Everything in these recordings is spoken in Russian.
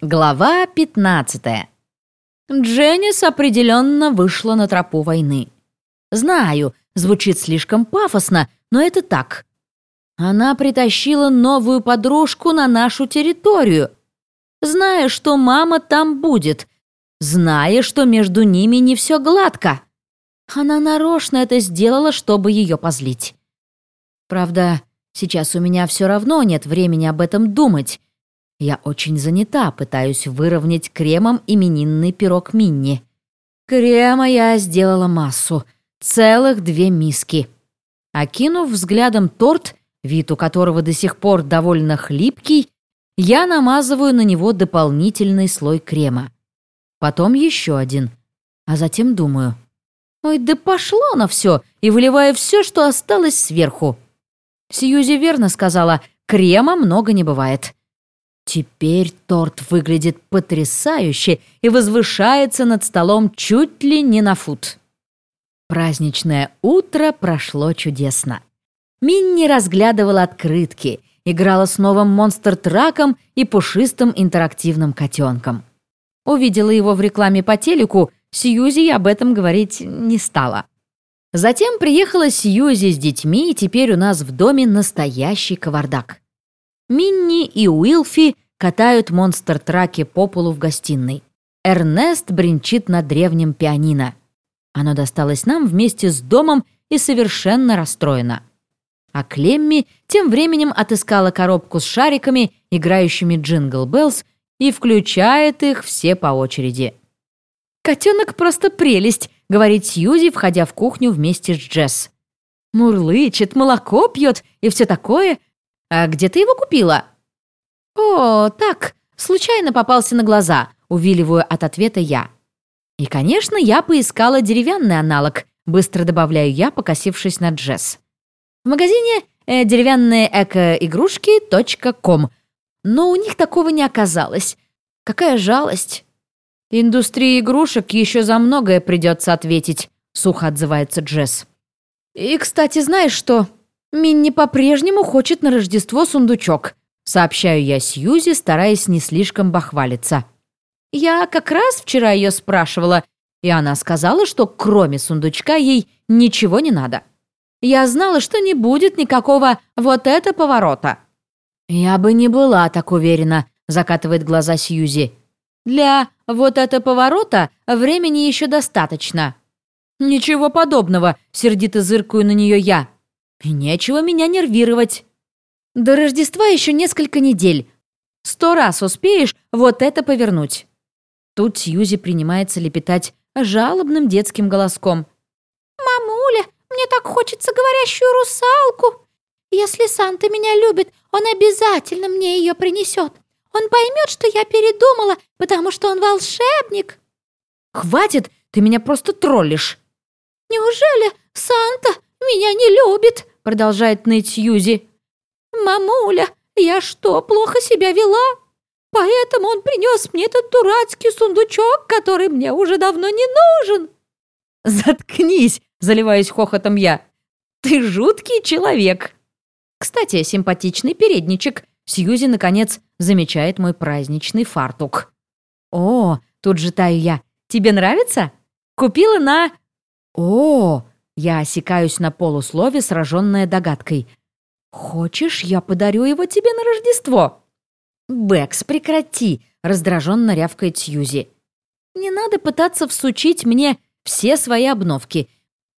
Глава 15. Дженнис определенно вышла на тропу войны. Знаю, звучит слишком пафосно, но это так. Она притащила новую подружку на нашу территорию, зная, что мама там будет, зная, что между ними не все гладко. Она нарочно это сделала, чтобы ее позлить. Правда, сейчас у меня все равно нет времени об этом думать, я очень занята, пытаюсь выровнять кремом именинный пирог Минни. Крема я сделала массу, целых две миски. Окинув взглядом торт, вид у которого до сих пор довольно хлипкий, я намазываю на него дополнительный слой крема. Потом еще один. А затем думаю, ой, да пошло на все, и выливаю все, что осталось сверху. Сьюзи верно сказала, крема много не бывает. Теперь торт выглядит потрясающе и возвышается над столом чуть ли не на фут. Праздничное утро прошло чудесно. Минни разглядывала открытки, играла с новым монстр-траком и пушистым интерактивным котенком. Увидела его в рекламе по телеку, Сьюзи об этом говорить не стала. Затем приехала Сьюзи с детьми, и теперь у нас в доме настоящий кавардак. Минни и Уилфи катают монстр-траки по полу в гостиной. Эрнест бренчит на древнем пианино. Оно досталось нам вместе с домом и совершенно расстроено. А Клемми тем временем отыскала коробку с шариками, играющими «Jingle Bells», и включает их все по очереди. «Котенок просто прелесть», — говорит Сьюзи, входя в кухню вместе с Джесс. «Мурлычет, молоко пьет и все такое, «А где ты его купила?» «О, так, случайно попался на глаза», — увиливаю от ответа я. «И, конечно, я поискала деревянный аналог», — быстро добавляю я, покосившись на Джесс. «В магазине э, деревянные экоигрушки.ком, но у них такого не оказалось. Какая жалость!» «Индустрии игрушек еще за многое придется ответить», — сухо отзывается Джесс. «И, кстати, знаешь что? «Минни по-прежнему хочет на Рождество сундучок», сообщаю я Сьюзи, стараясь не слишком бахвалиться. Я как раз вчера ее спрашивала, и она сказала, что кроме сундучка ей ничего не надо. Я знала, что не будет никакого вот это поворота. «Я бы не была так уверена», — закатывает глаза Сьюзи. «Для вот это поворота времени еще достаточно». «Ничего подобного», — сердито зыркаю на нее я. И нечего меня нервировать. До Рождества еще несколько недель. Сто раз успеешь вот это повернуть. Тут Сьюзи принимается лепетать жалобным детским голоском. «Мамуля, мне так хочется говорящую русалку. Если Санта меня любит, он обязательно мне ее принесет. Он поймет, что я передумала, потому что он волшебник». «Хватит, ты меня просто троллишь». «Неужели Санта меня не любит?» продолжает ныть Сьюзи. «Мамуля, я что, плохо себя вела? Поэтому он принес мне этот дурацкий сундучок, который мне уже давно не нужен». «Заткнись!» — заливаюсь хохотом я. «Ты жуткий человек!» Кстати, симпатичный передничек. Сьюзи, наконец, замечает мой праздничный фартук. «О, тут же таю я. Тебе нравится? Купила на...» «О, я осекаюсь на полуслове, сраженная догадкой. «Хочешь, я подарю его тебе на Рождество?» «Бэкс, прекрати!» — раздраженно рявкает Сьюзи. «Не надо пытаться всучить мне все свои обновки.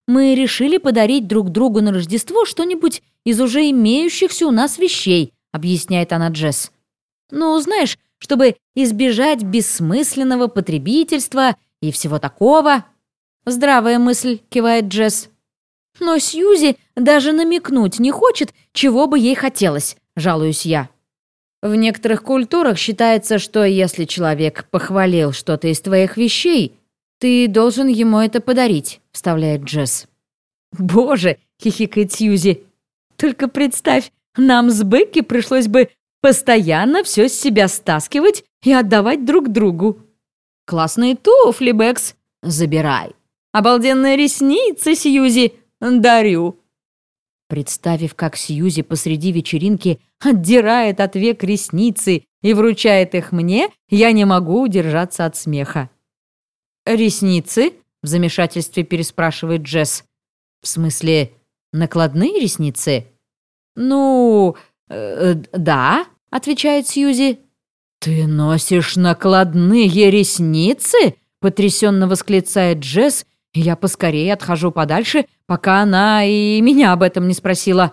Мы решили подарить друг другу на Рождество что-нибудь из уже имеющихся у нас вещей», — объясняет она Джесс. «Ну, знаешь, чтобы избежать бессмысленного потребительства и всего такого». «Здравая мысль», — кивает Джесс. Но Сьюзи даже намекнуть не хочет, чего бы ей хотелось, жалуюсь я. В некоторых культурах считается, что если человек похвалил что-то из твоих вещей, ты должен ему это подарить, вставляет Джесс. Боже, хихикает Сьюзи. Только представь, нам с Бекки пришлось бы постоянно все с себя стаскивать и отдавать друг другу. Классные туфли, Бэкс. Забирай. Обалденные ресницы, Сьюзи. Дарю. Представив, как Сьюзи посреди вечеринки отдирает от век ресницы и вручает их мне, я не могу удержаться от смеха. «Ресницы?» — в замешательстве переспрашивает Джесс. «В смысле, накладные ресницы?» «Ну, э, да», — отвечает Сьюзи. «Ты носишь накладные ресницы?» — потрясенно восклицает Джесс, я поскорее отхожу подальше, пока она и меня об этом не спросила.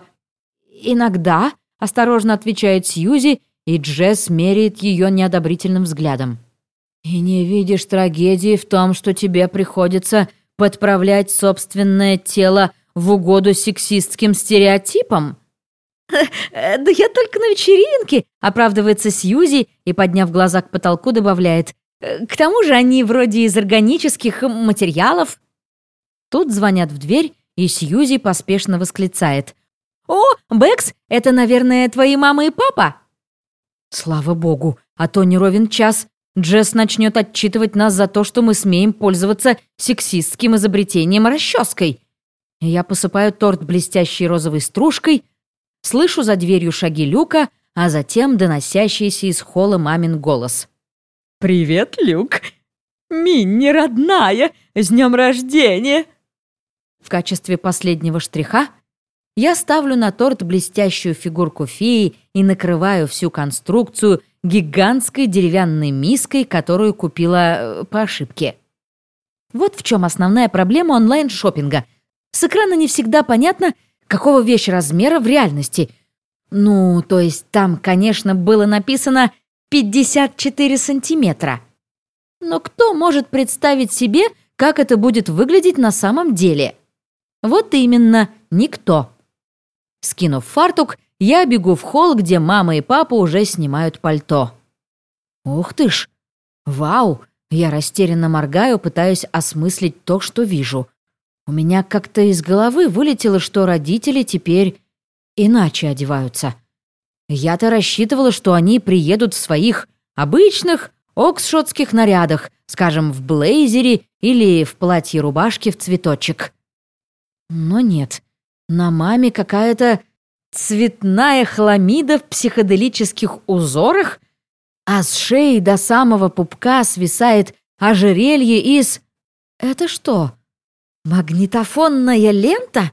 «Иногда», — осторожно отвечает Сьюзи, и Джесс меряет ее неодобрительным взглядом. «И не видишь трагедии в том, что тебе приходится подправлять собственное тело в угоду сексистским стереотипам?» «Да я только на вечеринке», — оправдывается Сьюзи и, подняв глаза к потолку, добавляет. «К тому же они вроде из органических материалов». Тут звонят в дверь, и Сьюзи поспешно восклицает. «О, Бэкс, это, наверное, твои мама и папа?» Слава богу, а то не ровен час. Джесс начнет отчитывать нас за то, что мы смеем пользоваться сексистским изобретением расческой. Я посыпаю торт блестящей розовой стружкой, слышу за дверью шаги Люка, а затем доносящийся из холла мамин голос. «Привет, Люк! Минни, родная! С днем рождения!» В качестве последнего штриха я ставлю на торт блестящую фигурку феи и накрываю всю конструкцию гигантской деревянной миской, которую купила э, по ошибке. Вот в чем основная проблема онлайн шопинга С экрана не всегда понятно, какого вещь размера в реальности. Ну, то есть там, конечно, было написано 54 сантиметра. Но кто может представить себе, как это будет выглядеть на самом деле? Вот именно, никто. Скинув фартук, я бегу в холл, где мама и папа уже снимают пальто. Ух ты ж! Вау! Я растерянно моргаю, пытаясь осмыслить то, что вижу. У меня как-то из головы вылетело, что родители теперь иначе одеваются. Я-то рассчитывала, что они приедут в своих обычных оксшотских нарядах, скажем, в блейзере или в платье-рубашке в цветочек. Но нет, на маме какая-то цветная хламида в психоделических узорах, а с шеи до самого пупка свисает ожерелье из... Это что, магнитофонная лента?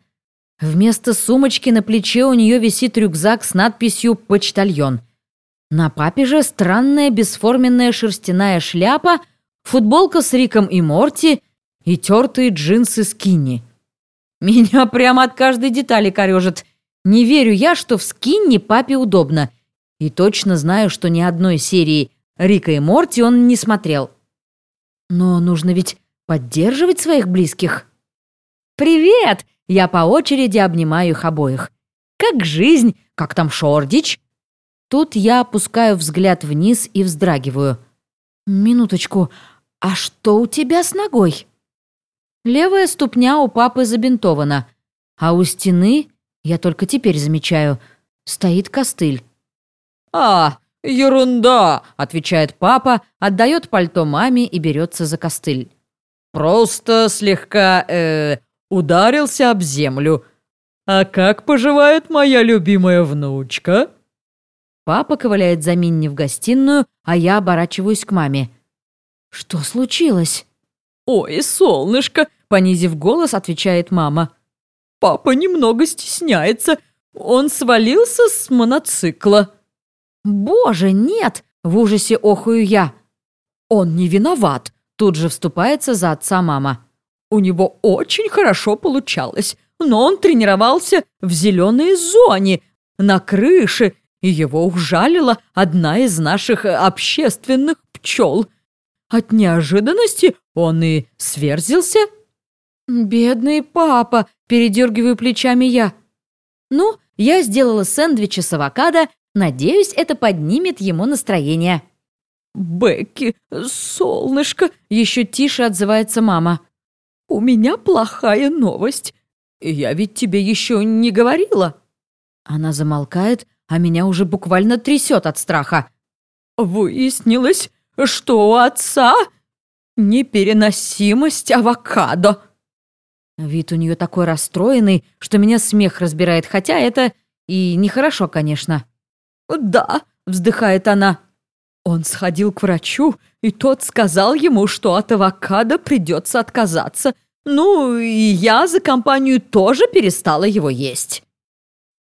Вместо сумочки на плече у нее висит рюкзак с надписью «Почтальон». На папе же странная бесформенная шерстяная шляпа, футболка с Риком и Морти и тертые джинсы скинни. Меня прямо от каждой детали корежит. Не верю я, что в скинне папе удобно. И точно знаю, что ни одной серии Рика и Морти он не смотрел. Но нужно ведь поддерживать своих близких. «Привет!» Я по очереди обнимаю их обоих. «Как жизнь? Как там Шордич?» Тут я опускаю взгляд вниз и вздрагиваю. «Минуточку, а что у тебя с ногой?» Левая ступня у папы забинтована, а у стены, я только теперь замечаю, стоит костыль. «А, ерунда!» — отвечает папа, отдает пальто маме и берется за костыль. «Просто слегка, э, ударился об землю. А как поживает моя любимая внучка?» Папа ковыляет за Минни в гостиную, а я оборачиваюсь к маме. «Что случилось?» «Ой, солнышко, понизив голос, отвечает мама. «Папа немного стесняется. Он свалился с моноцикла». «Боже, нет!» — в ужасе охую я. «Он не виноват», — тут же вступается за отца мама. «У него очень хорошо получалось, но он тренировался в зеленой зоне, на крыше, и его ужалила одна из наших общественных пчел. От неожиданности он и сверзился «Бедный папа!» – передергиваю плечами я. «Ну, я сделала сэндвичи с авокадо. Надеюсь, это поднимет ему настроение». «Бекки, солнышко!» – еще тише отзывается мама. «У меня плохая новость. Я ведь тебе еще не говорила». Она замолкает, а меня уже буквально трясет от страха. «Выяснилось, что у отца непереносимость авокадо». Вид у нее такой расстроенный, что меня смех разбирает, хотя это и нехорошо, конечно. «Да», — вздыхает она. Он сходил к врачу, и тот сказал ему, что от авокадо придется отказаться. Ну, и я за компанию тоже перестала его есть.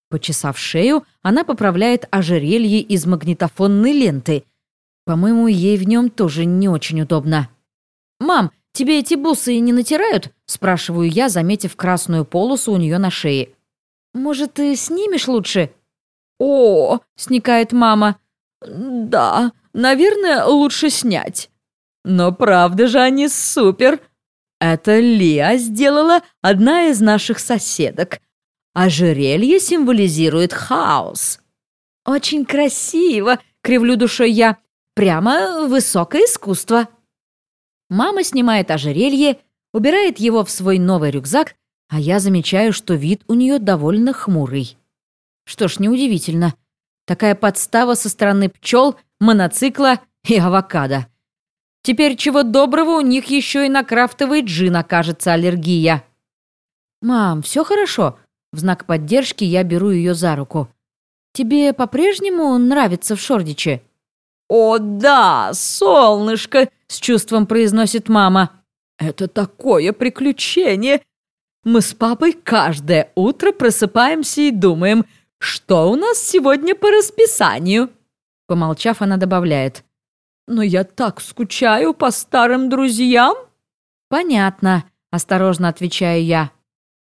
Почесав шею, она поправляет ожерелье из магнитофонной ленты. По-моему, ей в нем тоже не очень удобно. «Мам, тебе эти бусы не натирают?» – спрашиваю я, заметив красную полосу у нее на шее. «Может, ты снимешь лучше?» «О!» – сникает мама. «Да, наверное, лучше снять. Но правда же они супер. Это Лиа сделала одна из наших соседок. Ожерелье символизирует хаос». «Очень красиво!» – кривлю душой я. «Прямо высокое искусство!» Мама снимает ожерелье, убирает его в свой новый рюкзак, а я замечаю, что вид у нее довольно хмурый. Что ж, неудивительно. Такая подстава со стороны пчел, моноцикла и авокадо. Теперь чего доброго у них еще и на крафтовый джин окажется аллергия. «Мам, все хорошо?» В знак поддержки я беру ее за руку. «Тебе по-прежнему нравится в Шордиче?» «О да, солнышко!» — с чувством произносит мама. «Это такое приключение! Мы с папой каждое утро просыпаемся и думаем, что у нас сегодня по расписанию?» Помолчав, она добавляет. «Но я так скучаю по старым друзьям!» «Понятно», — осторожно отвечаю я.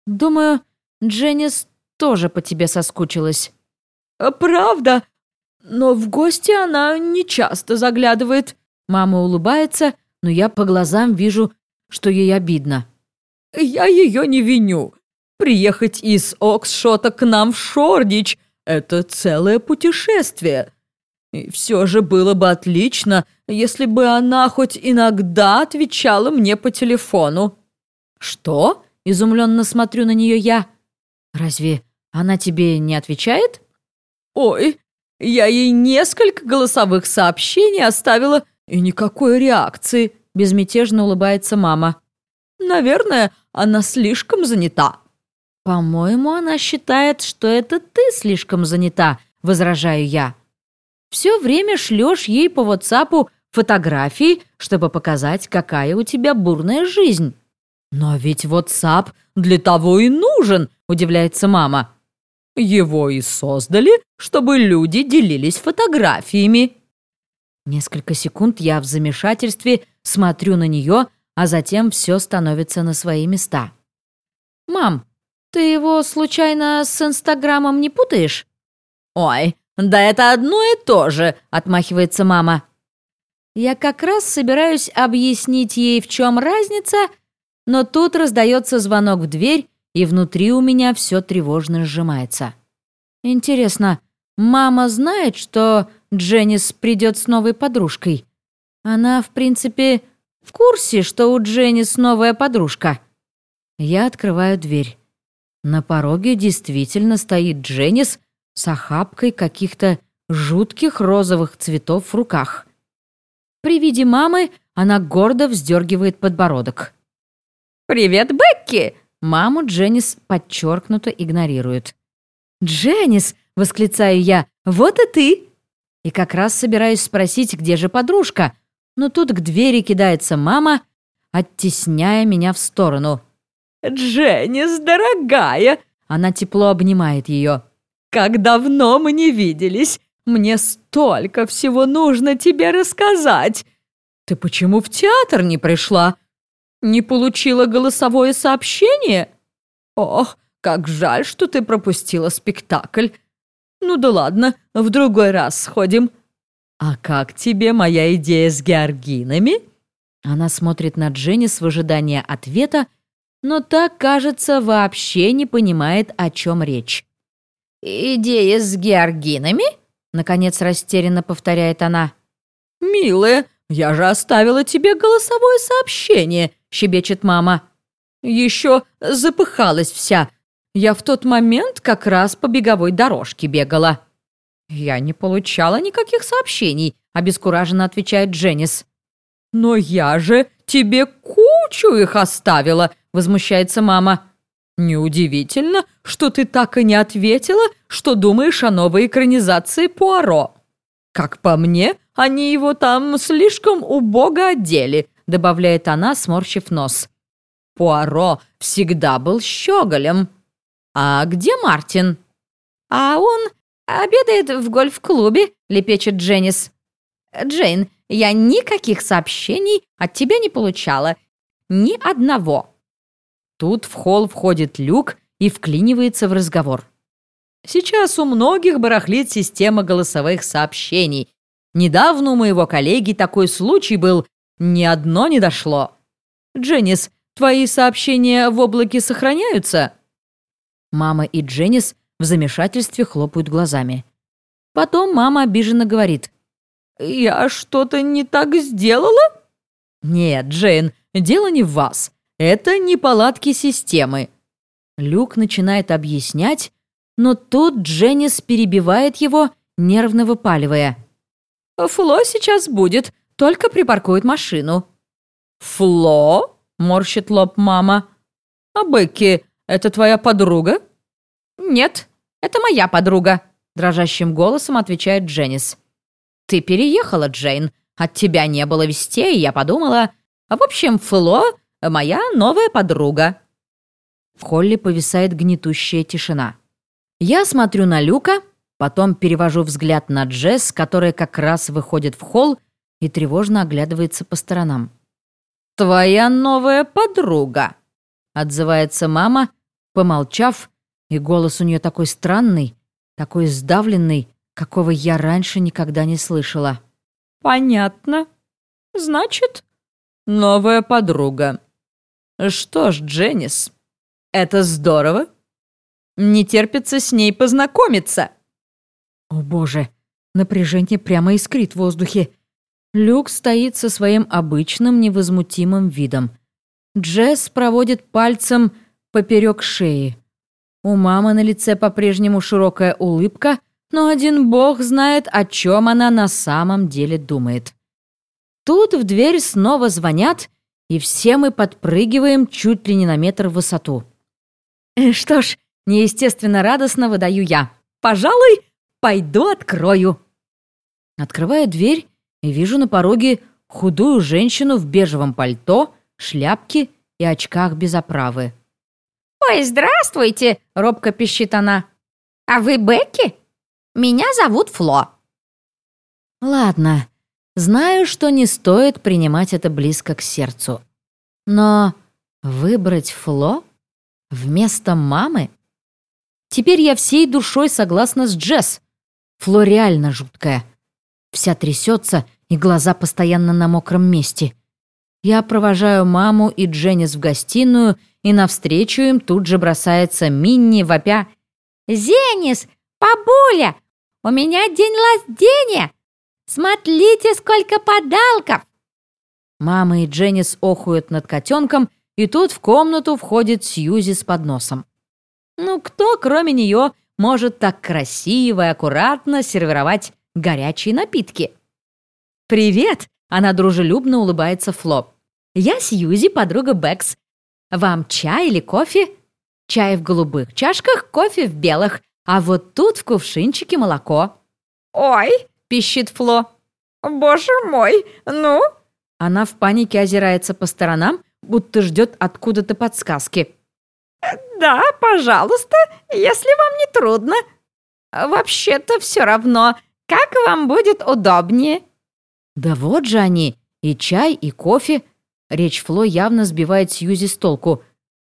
«Думаю, Дженнис тоже по тебе соскучилась». «Правда? Но в гости она не часто заглядывает. Мама улыбается, но я по глазам вижу, что ей обидно. Я ее не виню. Приехать из Оксшота к нам в Шордич – это целое путешествие. И все же было бы отлично, если бы она хоть иногда отвечала мне по телефону. «Что?» – изумленно смотрю на нее я. «Разве она тебе не отвечает?» «Ой, я ей несколько голосовых сообщений оставила, и никакой реакции», — безмятежно улыбается мама. «Наверное, она слишком занята». «По-моему, она считает, что это ты слишком занята», — возражаю я. «Все время шлешь ей по WhatsApp фотографии, чтобы показать, какая у тебя бурная жизнь». «Но ведь WhatsApp для того и нужен», — удивляется мама. Его и создали, чтобы люди делились фотографиями. Несколько секунд я в замешательстве смотрю на нее, а затем все становится на свои места. «Мам, ты его случайно с Инстаграмом не путаешь?» «Ой, да это одно и то же», — отмахивается мама. Я как раз собираюсь объяснить ей, в чем разница, но тут раздается звонок в дверь, и внутри у меня все тревожно сжимается. Интересно, мама знает, что Дженнис придет с новой подружкой? Она, в принципе, в курсе, что у Дженнис новая подружка. Я открываю дверь. На пороге действительно стоит Дженнис с охапкой каких-то жутких розовых цветов в руках. При виде мамы она гордо вздергивает подбородок. «Привет, Бекки!» Маму Дженнис подчеркнуто игнорирует. «Дженнис!» — восклицаю я. «Вот и ты!» И как раз собираюсь спросить, где же подружка, но тут к двери кидается мама, оттесняя меня в сторону. «Дженнис, дорогая!» Она тепло обнимает ее. «Как давно мы не виделись! Мне столько всего нужно тебе рассказать! Ты почему в театр не пришла? Не получила голосовое сообщение? Ох, как жаль, что ты пропустила спектакль. Ну да ладно, в другой раз сходим. А как тебе моя идея с георгинами? Она смотрит на Дженнис в ожидании ответа, но так, кажется, вообще не понимает, о чем речь. «Идея с георгинами?» — наконец растерянно повторяет она. «Милая, я же оставила тебе голосовое сообщение. — щебечет мама. «Еще запыхалась вся. Я в тот момент как раз по беговой дорожке бегала». «Я не получала никаких сообщений», — обескураженно отвечает Дженнис. «Но я же тебе кучу их оставила», — возмущается мама. «Неудивительно, что ты так и не ответила, что думаешь о новой экранизации Пуаро. Как по мне, они его там слишком убого одели», добавляет она, сморщив нос. «Пуаро всегда был щеголем. А где Мартин?» «А он обедает в гольф-клубе», лепечет Дженнис. «Джейн, я никаких сообщений от тебя не получала. Ни одного». Тут в холл входит Люк и вклинивается в разговор. Сейчас у многих барахлит система голосовых сообщений. Недавно у моего коллеги такой случай был, ни одно не дошло. Дженнис, твои сообщения в облаке сохраняются? Мама и Дженнис в замешательстве хлопают глазами. Потом мама обиженно говорит. «Я что-то не так сделала?» «Нет, Джейн, дело не в вас. Это неполадки системы». Люк начинает объяснять, но тут Дженнис перебивает его, нервно выпаливая. «Фло сейчас будет, только припаркует машину». «Фло?» — морщит лоб мама. «А Бекки, это твоя подруга?» «Нет, это моя подруга», — дрожащим голосом отвечает Дженнис. «Ты переехала, Джейн. От тебя не было вестей, я подумала. В общем, Фло Моя новая подруга». В холле повисает гнетущая тишина. Я смотрю на Люка, потом перевожу взгляд на Джесс, которая как раз выходит в холл и тревожно оглядывается по сторонам. «Твоя новая подруга», — отзывается мама, помолчав, и голос у нее такой странный, такой сдавленный, какого я раньше никогда не слышала. «Понятно. Значит, новая подруга. «Что ж, Дженнис, это здорово. Не терпится с ней познакомиться». О боже, напряжение прямо искрит в воздухе. Люк стоит со своим обычным невозмутимым видом. Джесс проводит пальцем поперек шеи. У мамы на лице по-прежнему широкая улыбка, но один бог знает, о чем она на самом деле думает. Тут в дверь снова звонят, и все мы подпрыгиваем чуть ли не на метр в высоту. Э, что ж, неестественно радостно выдаю я. Пожалуй, пойду открою. Открываю дверь и вижу на пороге худую женщину в бежевом пальто, шляпке и очках без оправы. «Ой, здравствуйте!» — робко пищит она. «А вы Бекки? Меня зовут Фло». «Ладно, Знаю, что не стоит принимать это близко к сердцу. Но выбрать Фло вместо мамы? Теперь я всей душой согласна с Джесс. Фло реально жуткая. Вся трясется, и глаза постоянно на мокром месте. Я провожаю маму и Дженнис в гостиную, и навстречу им тут же бросается Минни, вопя. «Зенис! Бабуля! У меня день рождения! Смотрите, сколько подалков!» Мама и Дженнис охуют над котенком, и тут в комнату входит Сьюзи с подносом. Ну, кто, кроме нее, может так красиво и аккуратно сервировать горячие напитки? «Привет!» — она дружелюбно улыбается Фло. «Я Сьюзи, подруга Бэкс. Вам чай или кофе?» «Чай в голубых чашках, кофе в белых, а вот тут в кувшинчике молоко». «Ой!» — пищит Фло. «Боже мой, ну?» Она в панике озирается по сторонам, будто ждет откуда-то подсказки. «Да, пожалуйста, если вам не трудно. Вообще-то все равно, как вам будет удобнее». «Да вот же они, и чай, и кофе». Речь Фло явно сбивает Сьюзи с толку.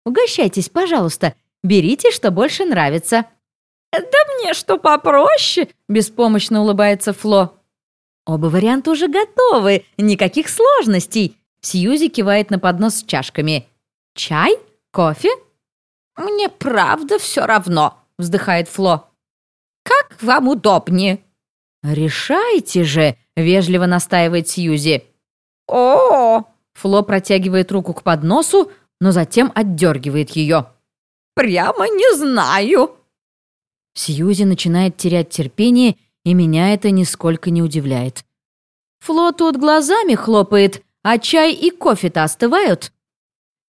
«Угощайтесь, пожалуйста, берите, что больше нравится». «Да мне что попроще», — беспомощно улыбается Фло. «Оба варианта уже готовы, никаких сложностей», — Сьюзи кивает на поднос с чашками. «Чай? Кофе?» «Мне правда все равно», — вздыхает Фло. «Как вам удобнее?» «Решайте же», — вежливо настаивает Сьюзи. О, -о, Фло протягивает руку к подносу, но затем отдергивает ее. «Прямо не знаю», Сьюзи начинает терять терпение, и меня это нисколько не удивляет. Фло тут глазами хлопает, а чай и кофе-то остывают.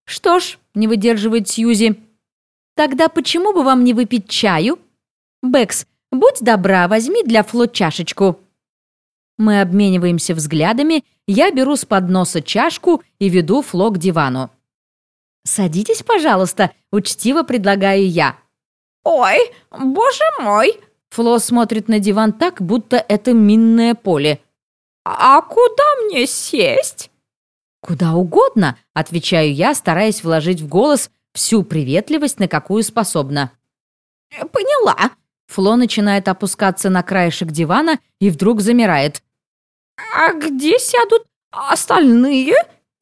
«Что ж», — не выдерживает Сьюзи, «тогда почему бы вам не выпить чаю? Бэкс, будь добра, возьми для Фло чашечку». Мы обмениваемся взглядами, я беру с подноса чашку и веду Фло к дивану. «Садитесь, пожалуйста», — учтиво предлагаю я. «Ой, боже мой!» Фло смотрит на диван так, будто это минное поле. «А куда мне сесть?» «Куда угодно», — отвечаю я, стараясь вложить в голос всю приветливость, на какую способна. «Поняла». Фло начинает опускаться на краешек дивана и вдруг замирает. «А где сядут остальные?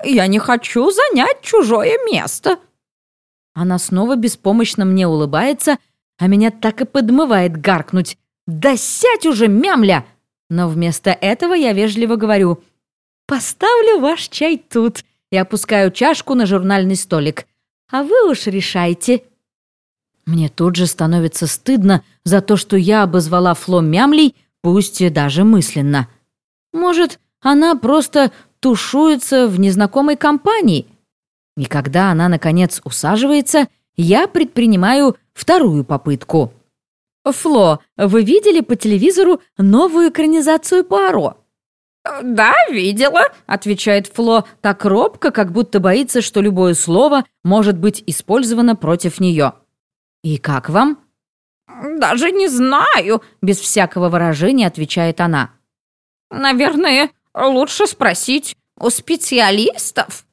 Я не хочу занять чужое место». Она снова беспомощно мне улыбается, а меня так и подмывает гаркнуть. «Да сядь уже, мямля!» Но вместо этого я вежливо говорю «Поставлю ваш чай тут» и опускаю чашку на журнальный столик. «А вы уж решайте». Мне тут же становится стыдно за то, что я обозвала Фло мямлей, пусть и даже мысленно. Может, она просто тушуется в незнакомой компании? И когда она, наконец, усаживается, я предпринимаю вторую попытку. «Фло, вы видели по телевизору новую экранизацию Пуаро?» «Да, видела», — отвечает Фло так робко, как будто боится, что любое слово может быть использовано против нее. «И как вам?» «Даже не знаю», — без всякого выражения отвечает она. «Наверное, лучше спросить у специалистов».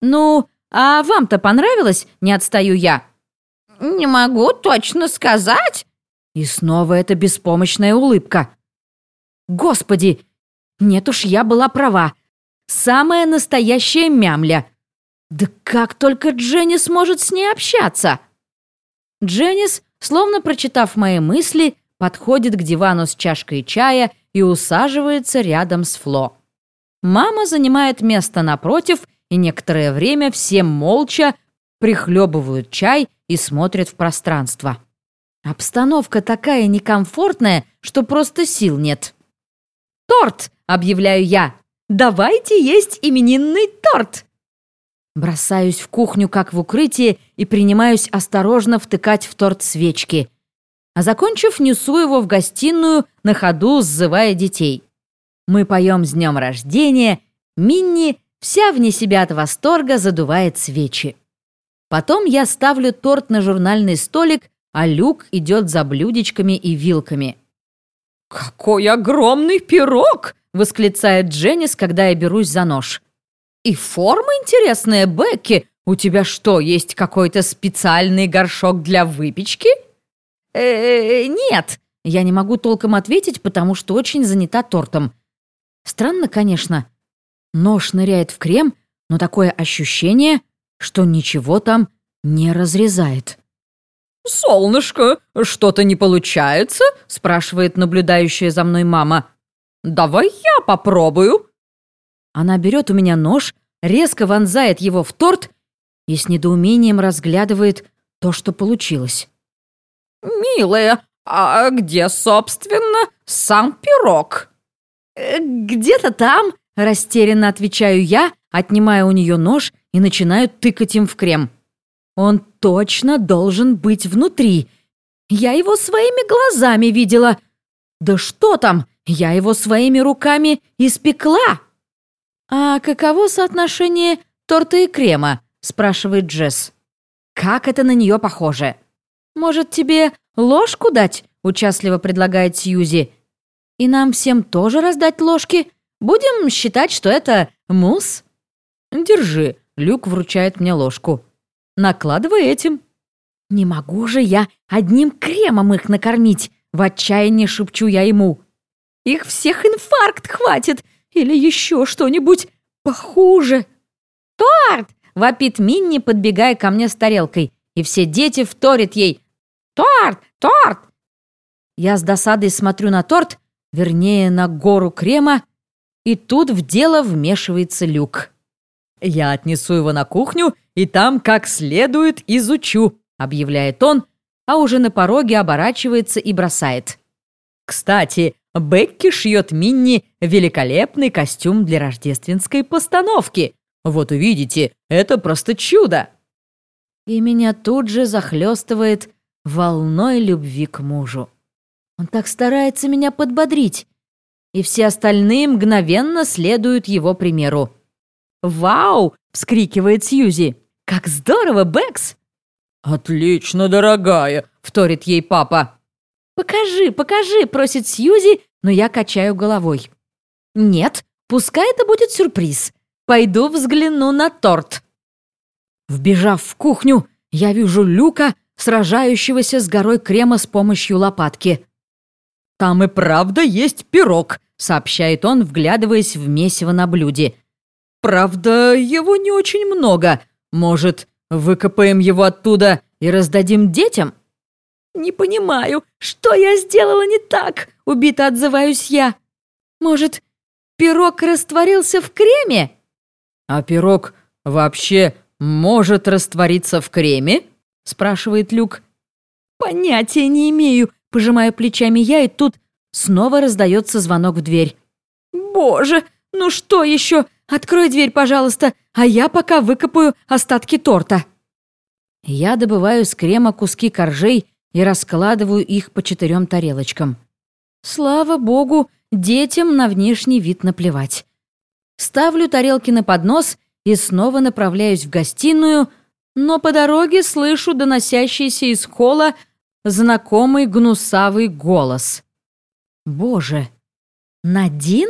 «Ну, а вам-то понравилось?» — не отстаю я. «Не могу точно сказать». И снова эта беспомощная улыбка. «Господи, нет уж, я была права. Самая настоящая мямля. Да как только Дженни сможет с ней общаться?» Дженнис, словно прочитав мои мысли, подходит к дивану с чашкой чая и усаживается рядом с Фло. Мама занимает место напротив, и некоторое время все молча прихлебывают чай и смотрят в пространство. Обстановка такая некомфортная, что просто сил нет. «Торт!» — объявляю я. «Давайте есть именинный торт!» Бросаюсь в кухню, как в укрытие, и принимаюсь осторожно втыкать в торт свечки. А закончив, несу его в гостиную, на ходу сзывая детей. Мы поем с днем рождения, Минни, вся вне себя от восторга, задувает свечи. Потом я ставлю торт на журнальный столик, а Люк идет за блюдечками и вилками. «Какой огромный пирог!» — восклицает Дженнис, когда я берусь за нож. «И форма интересная, Бекки. У тебя что, есть какой-то специальный горшок для выпечки?» э, -э, -э нет. Я не могу толком ответить, потому что очень занята тортом. Странно, конечно. Нож ныряет в крем, но такое ощущение, что ничего там не разрезает. «Солнышко, что-то не получается?» — спрашивает наблюдающая за мной мама. «Давай я попробую». Она берет у меня нож, резко вонзает его в торт и с недоумением разглядывает то, что получилось. «Милая, а где, собственно, сам пирог?» «Э, «Где-то там», — растерянно отвечаю я, отнимая у нее нож и начинаю тыкать им в крем. «Он точно должен быть внутри. Я его своими глазами видела. Да что там, я его своими руками испекла!» «А каково соотношение торта и крема?» – спрашивает Джесс. «Как это на нее похоже?» «Может, тебе ложку дать?» – участливо предлагает Сьюзи. «И нам всем тоже раздать ложки? Будем считать, что это мусс?» «Держи», – Люк вручает мне ложку. «Накладывай этим». «Не могу же я одним кремом их накормить!» В отчаянии шепчу я ему. «Их всех инфаркт хватит! Или еще что-нибудь похуже. «Торт!» — вопит Минни, подбегая ко мне с тарелкой, и все дети вторят ей. «Торт! Торт!» Я с досадой смотрю на торт, вернее, на гору крема, и тут в дело вмешивается Люк. «Я отнесу его на кухню и там как следует изучу», — объявляет он, а уже на пороге оборачивается и бросает. «Кстати, Бекки шьет Минни великолепный костюм для рождественской постановки. Вот увидите, это просто чудо!» И меня тут же захлестывает волной любви к мужу. Он так старается меня подбодрить, и все остальные мгновенно следуют его примеру. «Вау!» — вскрикивает Сьюзи. «Как здорово, Бэкс!» «Отлично, дорогая!» — вторит ей папа. «Покажи, покажи!» — просит Сьюзи, но я качаю головой. «Нет, пускай это будет сюрприз. Пойду взгляну на торт». Вбежав в кухню, я вижу Люка, сражающегося с горой крема с помощью лопатки. «Там и правда есть пирог», — сообщает он, вглядываясь в месиво на блюде. «Правда, его не очень много. Может, выкопаем его оттуда и раздадим детям?» «Не понимаю, что я сделала не так?» — убито отзываюсь я. «Может, пирог растворился в креме?» «А пирог вообще может раствориться в креме?» — спрашивает Люк. «Понятия не имею», — пожимаю плечами я, и тут снова раздается звонок в дверь. «Боже, ну что еще? Открой дверь, пожалуйста, а я пока выкопаю остатки торта». Я добываю из крема куски коржей и раскладываю их по четырем тарелочкам. Слава богу, детям на внешний вид наплевать. Ставлю тарелки на поднос и снова направляюсь в гостиную, но по дороге слышу доносящийся из холла знакомый гнусавый голос. «Боже, Надин?»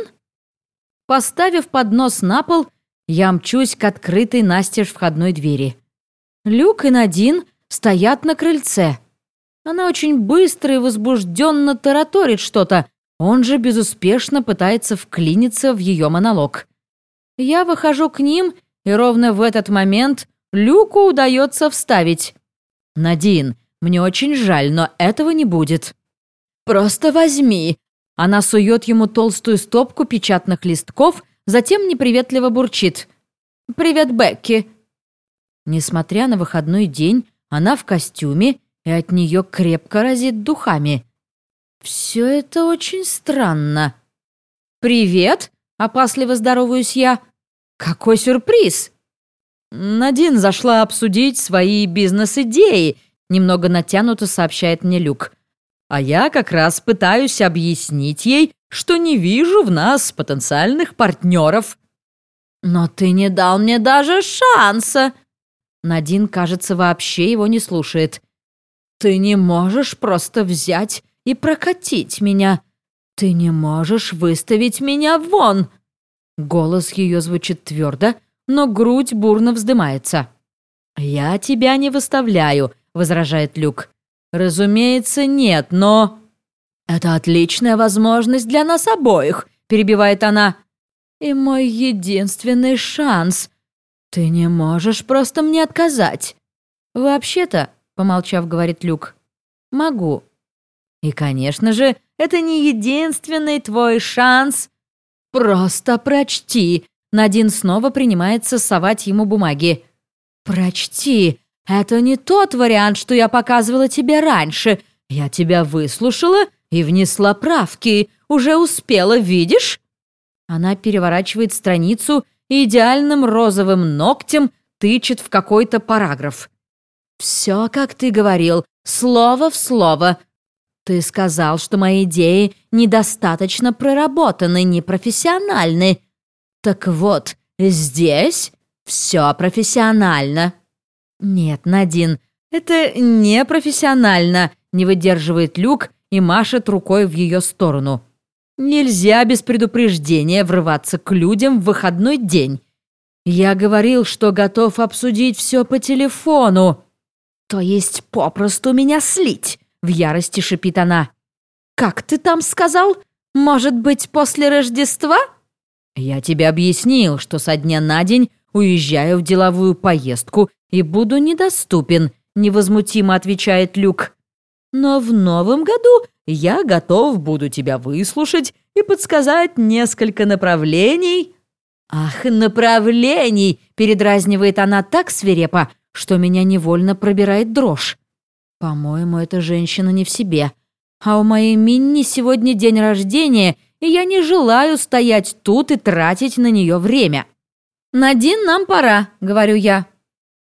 Поставив поднос на пол, я мчусь к открытой настежь входной двери. Люк и Надин стоят на крыльце. Она очень быстро и возбужденно тараторит что-то, он же безуспешно пытается вклиниться в ее монолог. Я выхожу к ним, и ровно в этот момент Люку удается вставить. «Надин, мне очень жаль, но этого не будет». «Просто возьми». Она сует ему толстую стопку печатных листков, затем неприветливо бурчит. «Привет, Бекки». Несмотря на выходной день, она в костюме и от нее крепко разит духами. Все это очень странно. «Привет!» — опасливо здороваюсь я. «Какой сюрприз!» Надин зашла обсудить свои бизнес-идеи, немного натянуто сообщает мне Люк. А я как раз пытаюсь объяснить ей, что не вижу в нас потенциальных партнеров. «Но ты не дал мне даже шанса!» Надин, кажется, вообще его не слушает. Ты не можешь просто взять и прокатить меня. Ты не можешь выставить меня вон. Голос ее звучит твердо, но грудь бурно вздымается. «Я тебя не выставляю», — возражает Люк. «Разумеется, нет, но...» «Это отличная возможность для нас обоих», — перебивает она. «И мой единственный шанс. Ты не можешь просто мне отказать. Вообще-то, помолчав, говорит Люк. «Могу». «И, конечно же, это не единственный твой шанс. Просто прочти». Надин снова принимается совать ему бумаги. «Прочти. Это не тот вариант, что я показывала тебе раньше. Я тебя выслушала и внесла правки. Уже успела, видишь?» Она переворачивает страницу и идеальным розовым ногтем тычет в какой-то параграф. «Все, как ты говорил, слово в слово. Ты сказал, что мои идеи недостаточно проработаны, непрофессиональны. Так вот, здесь все профессионально». «Нет, Надин, это не профессионально», — не выдерживает Люк и машет рукой в ее сторону. «Нельзя без предупреждения врываться к людям в выходной день. Я говорил, что готов обсудить все по телефону». «То есть попросту меня слить?» — в ярости шипит она. «Как ты там сказал? Может быть, после Рождества?» «Я тебе объяснил, что со дня на день уезжаю в деловую поездку и буду недоступен», — невозмутимо отвечает Люк. «Но в новом году я готов буду тебя выслушать и подсказать несколько направлений». «Ах, направлений!» — передразнивает она так свирепо, что меня невольно пробирает дрожь. По-моему, эта женщина не в себе. А у моей Минни сегодня день рождения, и я не желаю стоять тут и тратить на нее время. «Надин, нам пора», — говорю я.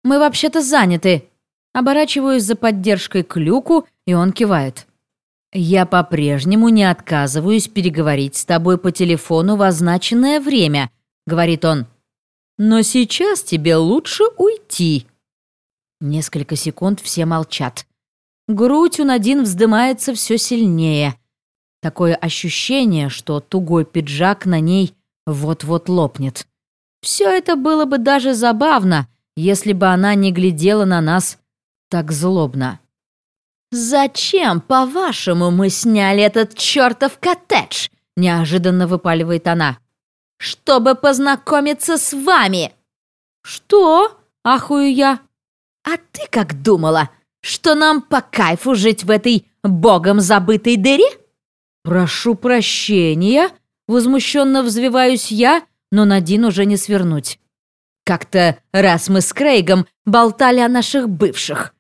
«Мы вообще-то заняты». Оборачиваюсь за поддержкой к Люку, и он кивает. «Я по-прежнему не отказываюсь переговорить с тобой по телефону в означенное время», — говорит он. «Но сейчас тебе лучше уйти». Несколько секунд все молчат. Грудь у Надин вздымается все сильнее. Такое ощущение, что тугой пиджак на ней вот-вот лопнет. Все это было бы даже забавно, если бы она не глядела на нас так злобно. «Зачем, по-вашему, мы сняли этот чертов коттедж?» — неожиданно выпаливает она. «Чтобы познакомиться с вами!» «Что?» — ахую я. «А ты как думала, что нам по кайфу жить в этой богом забытой дыре?» «Прошу прощения», — возмущенно взвиваюсь я, но Надин уже не свернуть. Как-то раз мы с Крейгом болтали о наших бывших.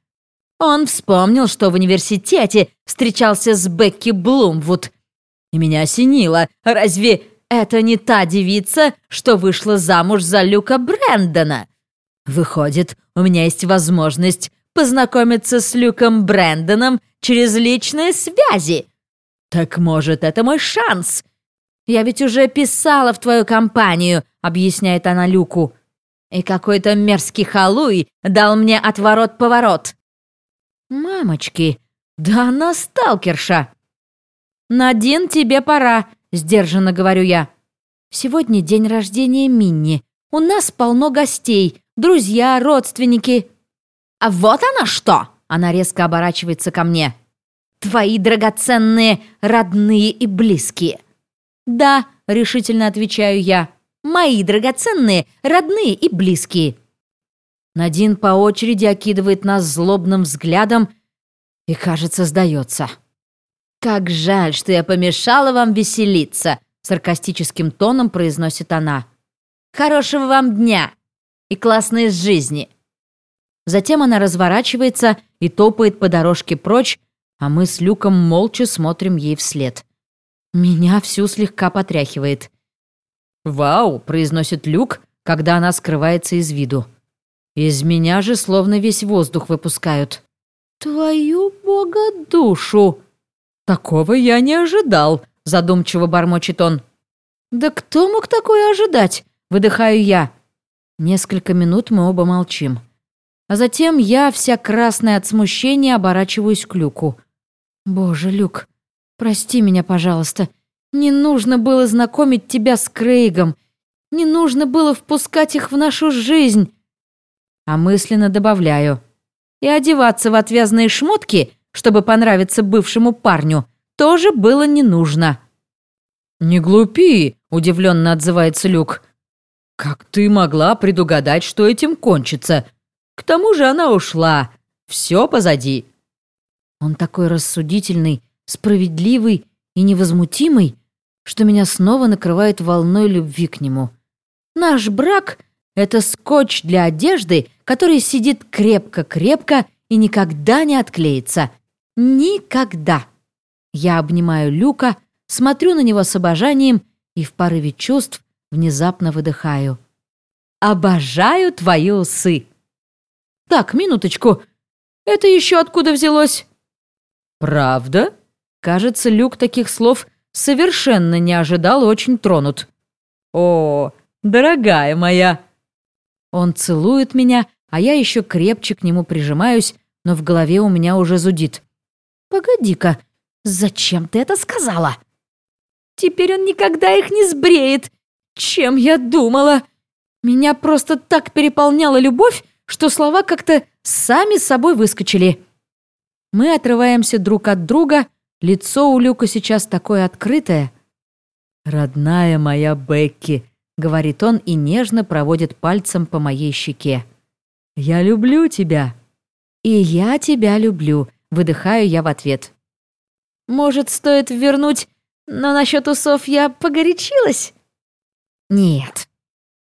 Он вспомнил, что в университете встречался с Бекки Блумвуд. И меня осенило. Разве это не та девица, что вышла замуж за Люка Брэндона? Выходит, у меня есть возможность познакомиться с Люком Брэндоном через личные связи. Так может, это мой шанс? Я ведь уже писала в твою компанию, объясняет она Люку. И какой-то мерзкий халуй дал мне отворот-поворот. Мамочки, да она сталкерша. Надин, тебе пора, сдержанно говорю я. Сегодня день рождения Минни. У нас полно гостей, друзья, родственники. А вот она что! Она резко оборачивается ко мне. Твои драгоценные родные и близкие. Да, решительно отвечаю я. Мои драгоценные, родные и близкие. Надин по очереди окидывает нас злобным взглядом и, кажется, сдается. «Как жаль, что я помешала вам веселиться», — саркастическим тоном произносит она. «Хорошего вам дня и классной жизни». Затем она разворачивается и топает по дорожке прочь, а мы с Люком молча смотрим ей вслед. Меня всю слегка потряхивает. «Вау!» — произносит Люк, когда она скрывается из виду. Из меня же словно весь воздух выпускают. «Твою бога душу!» «Такого я не ожидал», — задумчиво бормочет он. «Да кто мог такое ожидать?» — выдыхаю я. Несколько минут мы оба молчим. А затем я, вся красная от смущения, оборачиваюсь к Люку. «Боже, Люк, прости меня, пожалуйста. Не нужно было знакомить тебя с Крейгом. Не нужно было впускать их в нашу жизнь». А мысленно добавляю. «И одеваться в отвязные шмотки, чтобы понравиться бывшему парню, тоже было не нужно». «Не глупи», — удивленно отзывается Люк. «Как ты могла предугадать, что этим кончится? К тому же она ушла. Все позади». Он такой рассудительный, справедливый и невозмутимый, что меня снова накрывает волной любви к нему. Наш брак — это скотч для одежды, который сидит крепко-крепко и никогда не отклеится. Никогда. Я обнимаю Люка, смотрю на него с обожанием и в порыве чувств внезапно выдыхаю. «Обожаю твои усы!» «Так, минуточку. Это еще откуда взялось?» «Правда?» Кажется, Люк таких слов совершенно не ожидал и очень тронут. «О, дорогая моя!» Он целует меня, а я еще крепче к нему прижимаюсь, но в голове у меня уже зудит. «Погоди-ка, зачем ты это сказала?» «Теперь он никогда их не сбреет! Чем я думала?» Меня просто так переполняла любовь, что слова как-то сами собой выскочили. Мы отрываемся друг от друга, лицо у Люка сейчас такое открытое. «Родная моя Бекки», — говорит он и нежно проводит пальцем по моей щеке. «Я люблю тебя». «И я тебя люблю», — выдыхаю я в ответ. «Может, стоит вернуть, но насчет усов я погорячилась?» «Нет,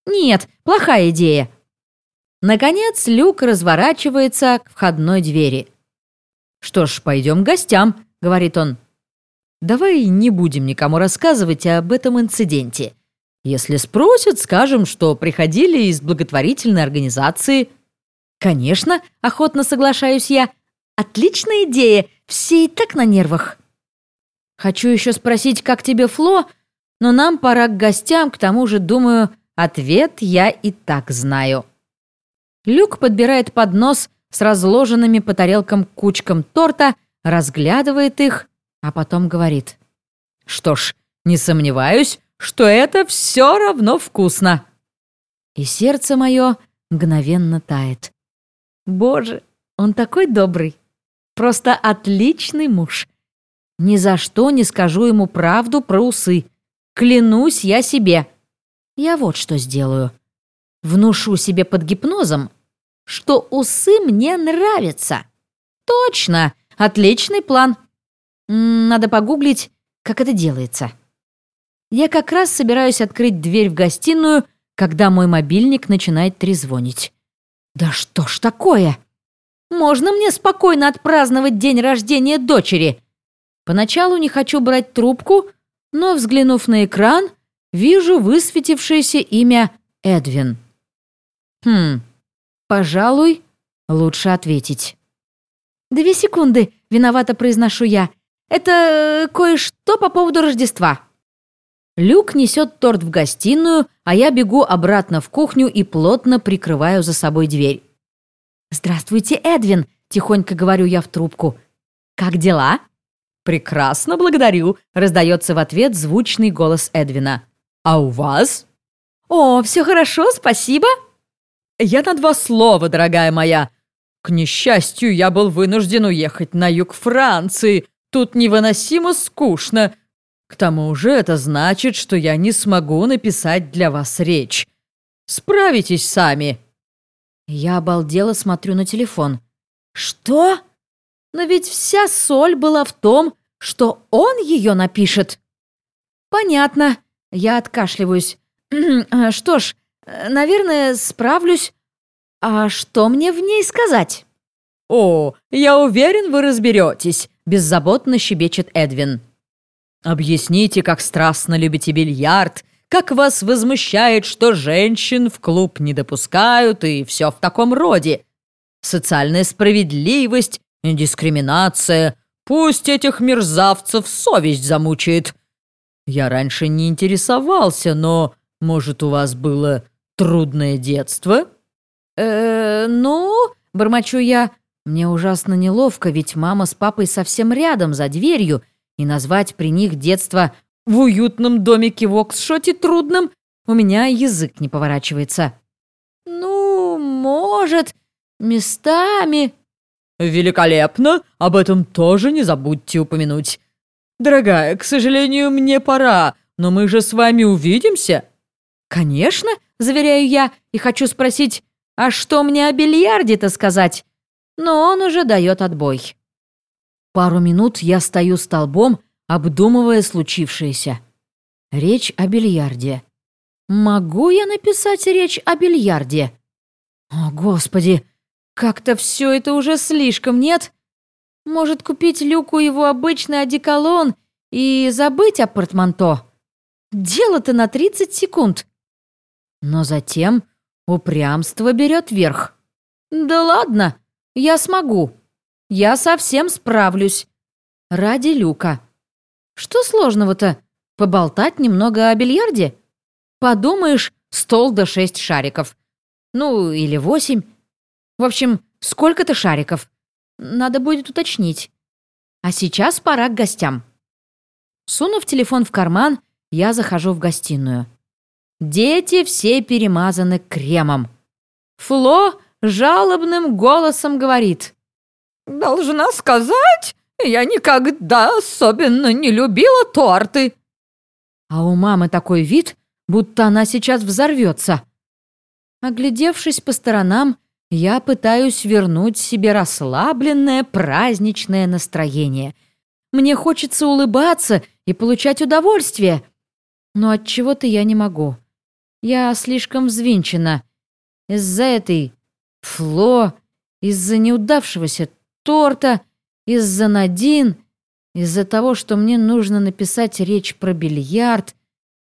нет, плохая идея». Наконец Люк разворачивается к входной двери. «Что ж, пойдем к гостям», — говорит он. «Давай не будем никому рассказывать об этом инциденте. Если спросят, скажем, что приходили из благотворительной организации». «Конечно, охотно соглашаюсь я. Отличная идея, все и так на нервах». «Хочу еще спросить, как тебе Фло, но нам пора к гостям, к тому же, думаю, ответ я и так знаю». Люк подбирает поднос с разложенными по тарелкам кучкам торта, разглядывает их, а потом говорит. «Что ж, не сомневаюсь, что это все равно вкусно». И сердце мое мгновенно тает. Боже, он такой добрый. Просто отличный муж. Ни за что не скажу ему правду про усы. Клянусь я себе. Я вот что сделаю. Внушу себе под гипнозом, что усы мне нравятся. Точно, отличный план. Надо погуглить, как это делается. Я как раз собираюсь открыть дверь в гостиную, когда мой мобильник начинает трезвонить. Да что ж такое? Можно мне спокойно отпраздновать день рождения дочери? Поначалу не хочу брать трубку, но, взглянув на экран, вижу высветившееся имя Эдвин. Хм, пожалуй, лучше ответить. «Две секунды», — виновато произношу я. «Это э, кое-что по поводу Рождества». Люк несет торт в гостиную, а я бегу обратно в кухню и плотно прикрываю за собой дверь. «Здравствуйте, Эдвин!» – тихонько говорю я в трубку. «Как дела?» «Прекрасно, благодарю», – раздается в ответ звучный голос Эдвина. «А у вас?» «О, все хорошо, спасибо». «Я на два слова, дорогая моя. К несчастью, я был вынужден уехать на юг Франции. Тут невыносимо скучно. К тому же это значит, что я не смогу написать для вас речь. Справитесь сами». Я обалдело смотрю на телефон. «Что? Но ведь вся соль была в том, что он ее напишет». «Понятно». Я откашливаюсь. «Что ж, наверное, справлюсь. А что мне в ней сказать?» «О, я уверен, вы разберетесь», – беззаботно щебечет Эдвин. «Объясните, как страстно любите бильярд как вас возмущает, что женщин в клуб не допускают и все в таком роде. Социальная справедливость, дискриминация. Пусть этих мерзавцев совесть замучает. Я раньше не интересовался, но, может, у вас было трудное детство? э ну, бормочу я. Мне ужасно неловко, ведь мама с папой совсем рядом, за дверью, и назвать при них детство в уютном домике в Оксшоте трудном у меня язык не поворачивается. Ну, может, местами... Великолепно, об этом тоже не забудьте упомянуть. Дорогая, к сожалению, мне пора, но мы же с вами увидимся. Конечно, заверяю я, и хочу спросить, а что мне о бильярде-то сказать? Но он уже дает отбой. Пару минут я стою столбом, обдумывая случившееся. Речь о бильярде. Могу я написать речь о бильярде? О, Господи, как-то все это уже слишком, нет? Может, купить Люку его обычный одеколон и забыть о портманто? Дело-то на 30 секунд. Но затем упрямство берет верх. Да ладно, я смогу. Я совсем справлюсь. Ради Люка. Что сложного-то? Поболтать немного о бильярде? Подумаешь, стол до шесть шариков. Ну, или восемь. В общем, сколько-то шариков. Надо будет уточнить. А сейчас пора к гостям. Сунув телефон в карман, я захожу в гостиную. Дети все перемазаны кремом. Фло жалобным голосом говорит. «Должна сказать, я никогда особенно не любила торты». А у мамы такой вид, будто она сейчас взорвется. Оглядевшись по сторонам, я пытаюсь вернуть себе расслабленное праздничное настроение. Мне хочется улыбаться и получать удовольствие, но от чего-то я не могу. Я слишком взвинчена. Из-за этой Фло, из-за неудавшегося торта — из-за Надин, из-за того, что мне нужно написать речь про бильярд,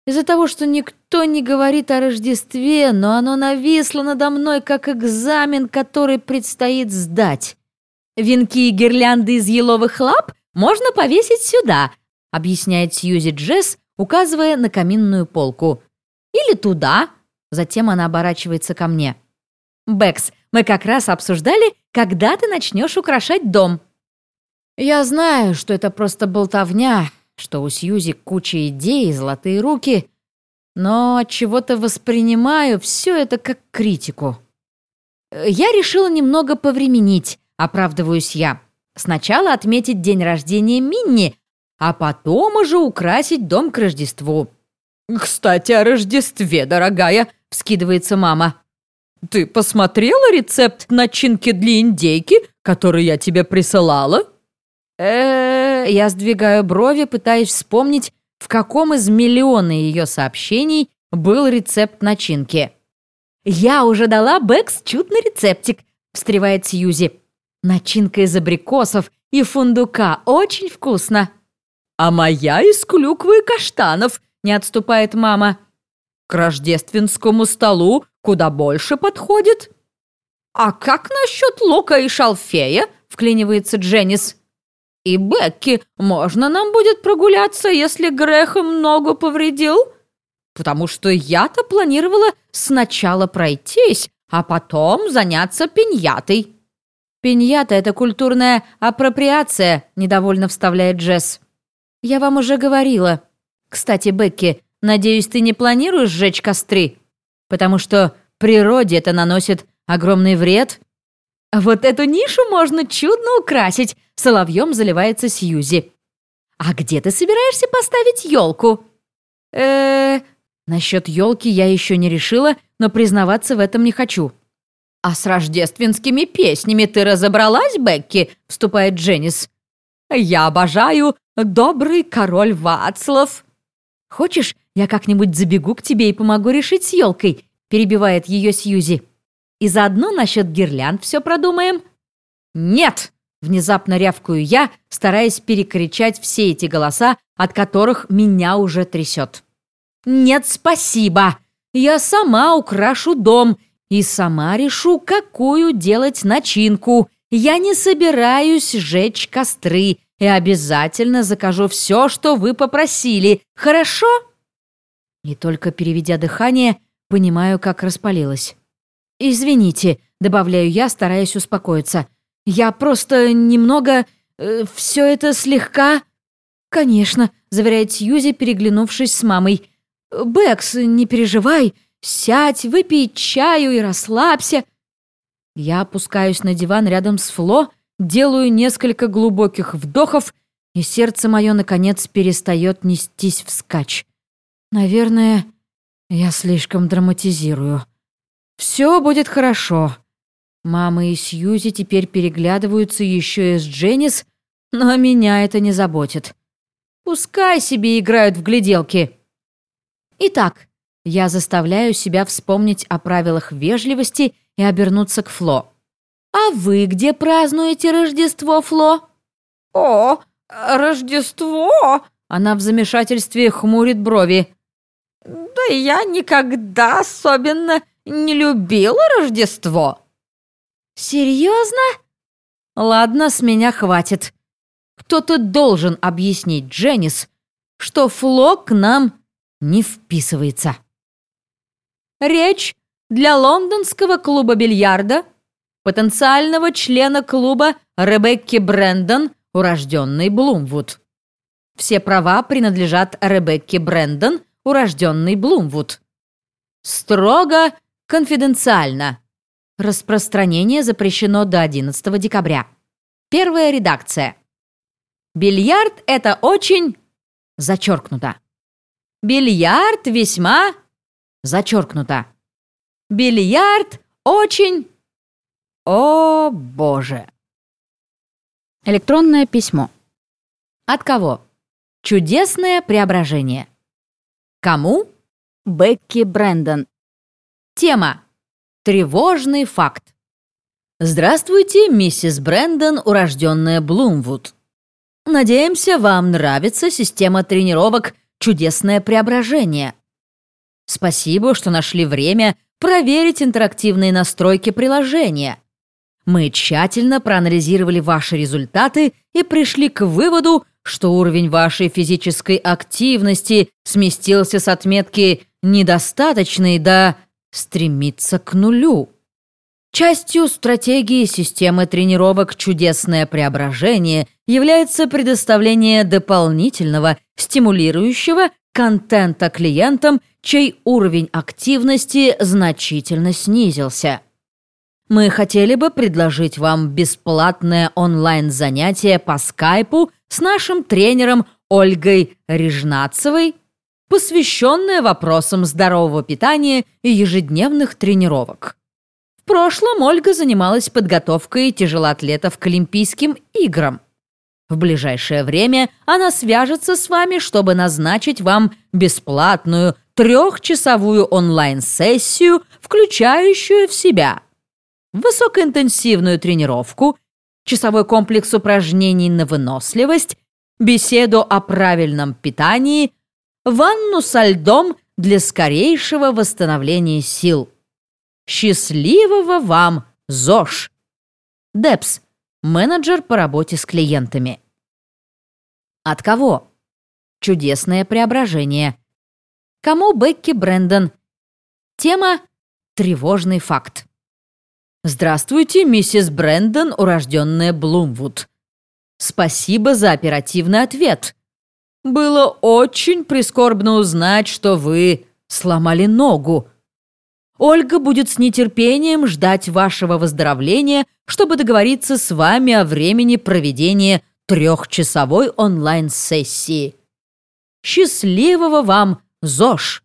Из-за того, что никто не говорит о Рождестве, но оно нависло надо мной, как экзамен, который предстоит сдать. «Венки и гирлянды из еловых лап можно повесить сюда», объясняет Сьюзи Джесс, указывая на каминную полку. «Или туда». Затем она оборачивается ко мне. «Бэкс, мы как раз обсуждали, когда ты начнешь украшать дом». Я знаю, что это просто болтовня, что у Сьюзи куча идей и золотые руки, но от чего-то воспринимаю все это как критику. Я решила немного повременить, оправдываюсь я. Сначала отметить день рождения Минни, а потом уже украсить дом к Рождеству. «Кстати, о Рождестве, дорогая!» — вскидывается мама. «Ты посмотрела рецепт начинки для индейки, который я тебе присылала?» э Я сдвигаю брови, пытаясь вспомнить, в каком из миллиона ее сообщений был рецепт начинки. «Я уже дала Бэкс чудный рецептик», — встревает Сьюзи. «Начинка из абрикосов и фундука очень вкусно». «А моя из клюквы и каштанов», — не отступает мама. «К рождественскому столу куда больше подходит». «А как насчет лука и шалфея?» — вклинивается Дженнис. «И Бекки, можно нам будет прогуляться, если Грехом ногу повредил?» «Потому что я-то планировала сначала пройтись, а потом заняться пиньятой». «Пиньята — это культурная апроприация», — недовольно вставляет Джесс. «Я вам уже говорила. Кстати, Бекки, надеюсь, ты не планируешь сжечь костры? Потому что природе это наносит огромный вред». «Вот эту нишу можно чудно украсить», — соловьем заливается Сьюзи. «А где ты собираешься поставить елку?» э Насчет елки я еще не решила, но признаваться в этом не хочу. «А с рождественскими песнями ты разобралась, Бекки?» — вступает Дженнис. «Я обожаю «Добрый король Вацлав». «Хочешь, я как-нибудь забегу к тебе и помогу решить с елкой?» — перебивает ее Сьюзи. «И заодно насчет гирлянд все продумаем?» «Нет!» — внезапно рявкую я, стараясь перекричать все эти голоса, от которых меня уже трясет. «Нет, спасибо! Я сама украшу дом и сама решу, какую делать начинку. Я не собираюсь жечь костры и обязательно закажу все, что вы попросили. Хорошо?» И только переведя дыхание, понимаю, как распалилась. «Извините», — добавляю я, стараясь успокоиться. «Я просто немного... Э, все это слегка...» «Конечно», — заверяет Сьюзи, переглянувшись с мамой. «Бэкс, не переживай. Сядь, выпей чаю и расслабься». Я опускаюсь на диван рядом с Фло, делаю несколько глубоких вдохов, и сердце мое, наконец, перестает нестись вскачь. Наверное, я слишком драматизирую. Все будет хорошо. Мама и Сьюзи теперь переглядываются еще и с Дженнис, но меня это не заботит. Пускай себе играют в гляделки. Итак, я заставляю себя вспомнить о правилах вежливости и обернуться к Фло. «А вы где празднуете Рождество, Фло?» «О, Рождество!» Она в замешательстве хмурит брови. «Да я никогда особенно не любила Рождество». «Серьезно?» «Ладно, с меня хватит. Кто-то должен объяснить Дженнис, что Фло к нам не вписывается». Речь для лондонского клуба бильярда потенциального члена клуба Ребекки Брэндон, урожденной Блумвуд. Все права принадлежат Ребекке Брэндон, урожденной Блумвуд. Строго конфиденциально. Распространение запрещено до 11 декабря. Первая редакция. Бильярд – это очень... Зачеркнуто. Бильярд весьма... Зачеркнуто. Бильярд очень... О, боже! Электронное письмо. От кого? Чудесное преображение. Кому? Бекки Брэндон. Тема. Тревожный факт. Здравствуйте, миссис Брэндон, урожденная Блумвуд. Надеемся, вам нравится система тренировок «Чудесное преображение». Спасибо, что нашли время проверить интерактивные настройки приложения. Мы тщательно проанализировали ваши результаты и пришли к выводу, что уровень вашей физической активности сместился с отметки «недостаточный» до «стремиться к нулю». Частью стратегии системы тренировок «Чудесное преображение» является предоставление дополнительного, стимулирующего контента клиентам, чей уровень активности значительно снизился. Мы хотели бы предложить вам бесплатное онлайн-занятие по скайпу с нашим тренером Ольгой Режнацевой, посвященное вопросам здорового питания и ежедневных тренировок. В прошлом Ольга занималась подготовкой тяжелоатлетов к Олимпийским играм. В ближайшее время она свяжется с вами, чтобы назначить вам бесплатную трехчасовую онлайн-сессию, включающую в себя высокоинтенсивную тренировку, часовой комплекс упражнений на выносливость, беседу о правильном питании, ванну со льдом для скорейшего восстановления сил. Счастливого вам, ЗОЖ! Депс, менеджер по работе с клиентами. От кого? Чудесное преображение. Кому Бекки Брэндон? Тема «Тревожный факт». Здравствуйте, миссис Брэндон, урожденная Блумвуд. Спасибо за оперативный ответ. Было очень прискорбно узнать, что вы сломали ногу. Ольга будет с нетерпением ждать вашего выздоровления, чтобы договориться с вами о времени проведения трехчасовой онлайн-сессии. Счастливого вам, ЗОЖ!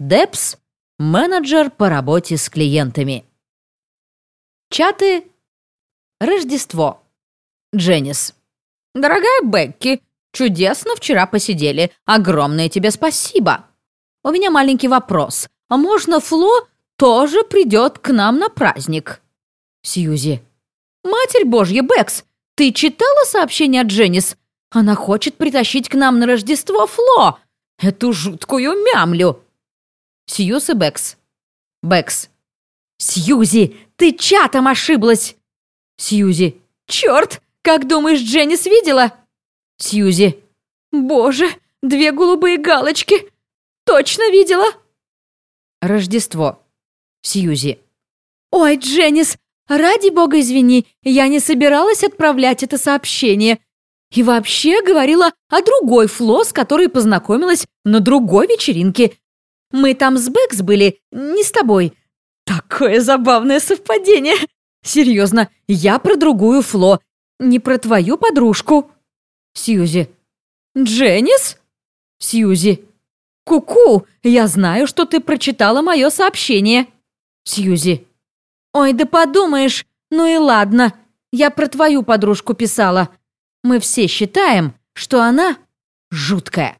Депс – менеджер по работе с клиентами. Чаты Рождество. Дженнис. Дорогая Бекки, чудесно вчера посидели. Огромное тебе спасибо. У меня маленький вопрос. А можно Фло тоже придет к нам на праздник? Сьюзи. Матерь Божья, Бэкс, ты читала сообщение от Дженнис? Она хочет притащить к нам на Рождество Фло. Эту жуткую мямлю. Сьюз и Бэкс. Бэкс. Сьюзи, ты чатом ошиблась. Сьюзи. Черт, как думаешь, Дженнис видела? Сьюзи. Боже, две голубые галочки. Точно видела. Рождество. Сьюзи. «Ой, Дженнис, ради бога извини, я не собиралась отправлять это сообщение. И вообще говорила о другой Фло, с которой познакомилась на другой вечеринке. Мы там с Бэкс были, не с тобой. Такое забавное совпадение. Серьезно, я про другую Фло, не про твою подружку. Сьюзи. Дженнис? Сьюзи. «Ку-ку, я знаю, что ты прочитала мое сообщение». Сьюзи. «Ой, да подумаешь, ну и ладно, я про твою подружку писала. Мы все считаем, что она жуткая».